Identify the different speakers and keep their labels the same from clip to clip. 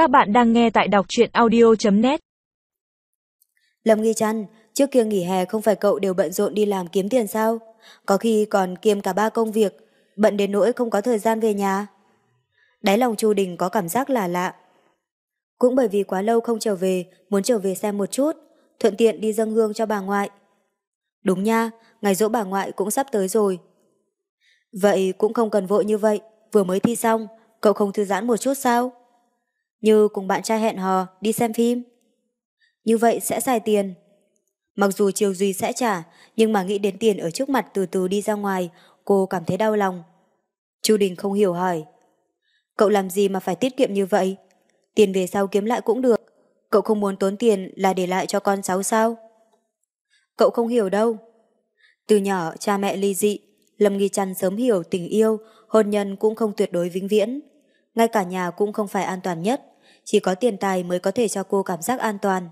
Speaker 1: Các bạn đang nghe tại đọc truyện audio.net
Speaker 2: Lâm Nghi Trăn, trước kia nghỉ hè không phải cậu đều bận rộn đi làm kiếm tiền sao? Có khi còn kiêm cả ba công việc, bận đến nỗi không có thời gian về nhà. Đáy lòng Chu Đình có cảm giác là lạ. Cũng bởi vì quá lâu không trở về, muốn trở về xem một chút, thuận tiện đi dâng hương cho bà ngoại. Đúng nha, ngày dỗ bà ngoại cũng sắp tới rồi. Vậy cũng không cần vội như vậy, vừa mới thi xong, cậu không thư giãn một chút sao? Như cùng bạn trai hẹn hò, đi xem phim. Như vậy sẽ xài tiền. Mặc dù Triều Duy sẽ trả, nhưng mà nghĩ đến tiền ở trước mặt từ từ đi ra ngoài, cô cảm thấy đau lòng. Chu Đình không hiểu hỏi. Cậu làm gì mà phải tiết kiệm như vậy? Tiền về sau kiếm lại cũng được. Cậu không muốn tốn tiền là để lại cho con cháu sao? Cậu không hiểu đâu. Từ nhỏ cha mẹ ly dị, Lâm Nghi Trăn sớm hiểu tình yêu, hôn nhân cũng không tuyệt đối vĩnh viễn. Ngay cả nhà cũng không phải an toàn nhất, chỉ có tiền tài mới có thể cho cô cảm giác an toàn.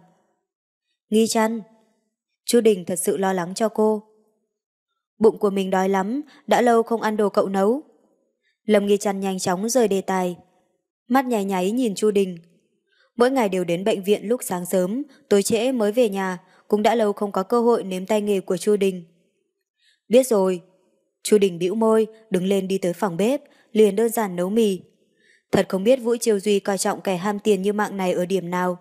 Speaker 2: Nghi Trăn Chu Đình thật sự lo lắng cho cô. Bụng của mình đói lắm, đã lâu không ăn đồ cậu nấu. Lâm Nghi Trăn nhanh chóng rời đề tài. Mắt nháy nháy nhìn Chu Đình. Mỗi ngày đều đến bệnh viện lúc sáng sớm, tối trễ mới về nhà, cũng đã lâu không có cơ hội nếm tay nghề của Chu Đình. Biết rồi. Chu Đình bĩu môi, đứng lên đi tới phòng bếp, liền đơn giản nấu mì. Thật không biết Vũ Triều Duy coi trọng kẻ ham tiền như mạng này ở điểm nào.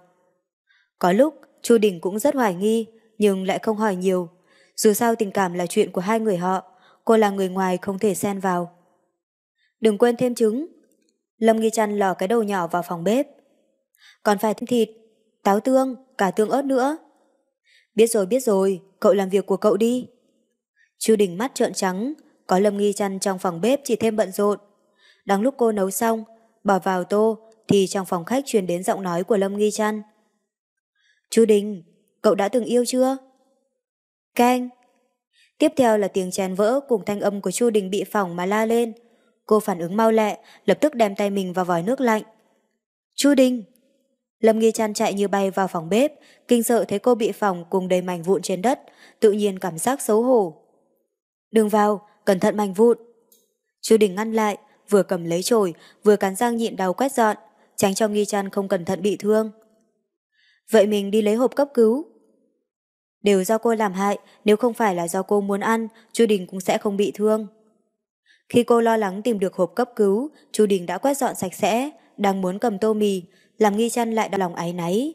Speaker 2: Có lúc, Chu Đình cũng rất hoài nghi, nhưng lại không hỏi nhiều. Dù sao tình cảm là chuyện của hai người họ, cô là người ngoài không thể xen vào. Đừng quên thêm trứng. Lâm Nghi Trăn lò cái đầu nhỏ vào phòng bếp. Còn phải thêm thịt, táo tương, cả tương ớt nữa. Biết rồi biết rồi, cậu làm việc của cậu đi. Chu Đình mắt trợn trắng, có Lâm Nghi Trăn trong phòng bếp chỉ thêm bận rộn. Đang lúc cô nấu xong, bỏ vào tô, thì trong phòng khách truyền đến giọng nói của Lâm Nghi Trăn. Chu Đình, cậu đã từng yêu chưa? Canh. Tiếp theo là tiếng chén vỡ cùng thanh âm của Chu Đình bị phỏng mà la lên. Cô phản ứng mau lẹ, lập tức đem tay mình vào vòi nước lạnh. Chu Đình! Lâm Nghi Trăn chạy như bay vào phòng bếp, kinh sợ thấy cô bị phỏng cùng đầy mảnh vụn trên đất, tự nhiên cảm giác xấu hổ. Đừng vào, cẩn thận mảnh vụn. Chu Đình ngăn lại, vừa cầm lấy chổi, vừa cắn răng nhịn đau quét dọn, tránh cho Nghi Trăn không cẩn thận bị thương. Vậy mình đi lấy hộp cấp cứu. Đều do cô làm hại, nếu không phải là do cô muốn ăn, Chu Đình cũng sẽ không bị thương. Khi cô lo lắng tìm được hộp cấp cứu, Chu Đình đã quét dọn sạch sẽ, đang muốn cầm tô mì, làm nghi chăn lại đau lòng áy náy.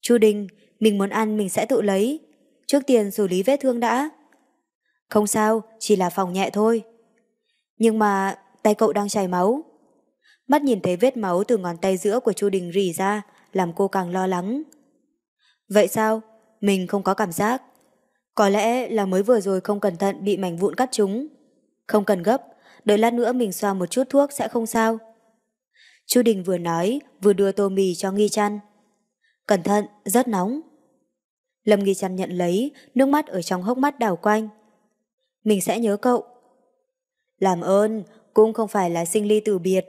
Speaker 2: Chu Đình, mình muốn ăn mình sẽ tự lấy. Trước tiên xử lý vết thương đã. Không sao, chỉ là phòng nhẹ thôi. Nhưng mà tay cậu đang chảy máu. Mắt nhìn thấy vết máu từ ngón tay giữa của Chu Đình rỉ ra, làm cô càng lo lắng. Vậy sao? Mình không có cảm giác. Có lẽ là mới vừa rồi không cẩn thận bị mảnh vụn cắt chúng. Không cần gấp, đợi lát nữa mình xoa một chút thuốc sẽ không sao. Chu Đình vừa nói, vừa đưa tô mì cho Nghi Trăn. Cẩn thận, rất nóng. Lâm Nghi Trăn nhận lấy, nước mắt ở trong hốc mắt đảo quanh. Mình sẽ nhớ cậu. Làm ơn, cũng không phải là sinh ly tử biệt.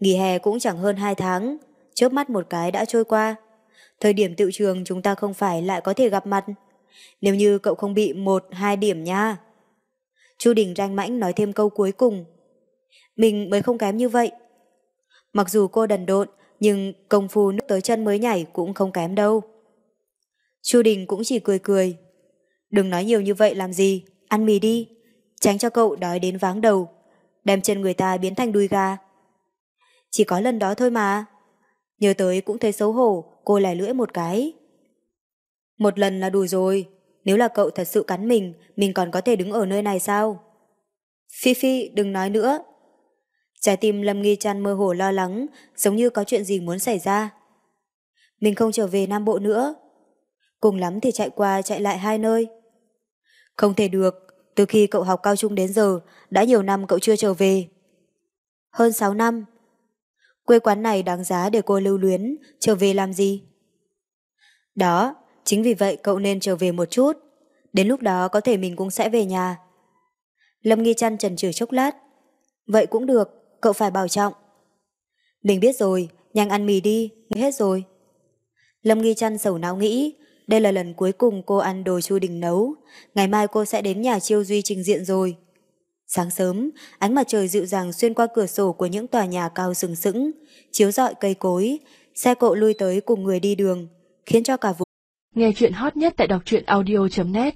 Speaker 2: Nghỉ hè cũng chẳng hơn hai tháng, chớp mắt một cái đã trôi qua. Thời điểm tự trường chúng ta không phải lại có thể gặp mặt. Nếu như cậu không bị một, hai điểm nha. Chu Đình ranh mãnh nói thêm câu cuối cùng. Mình mới không kém như vậy. Mặc dù cô đần độn, nhưng công phu nước tới chân mới nhảy cũng không kém đâu. Chu Đình cũng chỉ cười cười. Đừng nói nhiều như vậy làm gì, ăn mì đi, tránh cho cậu đói đến váng đầu, đem chân người ta biến thành đuôi gà. Chỉ có lần đó thôi mà. Nhớ tới cũng thấy xấu hổ, cô lẻ lưỡi một cái. Một lần là đủ rồi, nếu là cậu thật sự cắn mình, mình còn có thể đứng ở nơi này sao? Phi Phi, đừng nói nữa. Trái tim Lâm Nghi Trăn mơ hồ lo lắng, giống như có chuyện gì muốn xảy ra. Mình không trở về Nam Bộ nữa. Cùng lắm thì chạy qua chạy lại hai nơi. Không thể được, từ khi cậu học cao trung đến giờ, đã nhiều năm cậu chưa trở về. Hơn 6 năm. Quê quán này đáng giá để cô lưu luyến, trở về làm gì? Đó, chính vì vậy cậu nên trở về một chút. Đến lúc đó có thể mình cũng sẽ về nhà. Lâm Nghi Trăn trần trừ chốc lát. Vậy cũng được, cậu phải bảo trọng. Mình biết rồi, nhanh ăn mì đi, hết rồi. Lâm Nghi Trăn sầu não nghĩ, đây là lần cuối cùng cô ăn đồ Chu Đình nấu, ngày mai cô sẽ đến nhà Chiêu Duy trình diện rồi. Sáng sớm, ánh mặt trời dịu dàng xuyên qua cửa sổ của những tòa nhà cao sừng sững, chiếu rọi cây cối, xe cộ lui tới cùng người đi đường, khiến cho cả vùng.
Speaker 1: Nghe chuyện hot nhất tại đọc truyện audio.net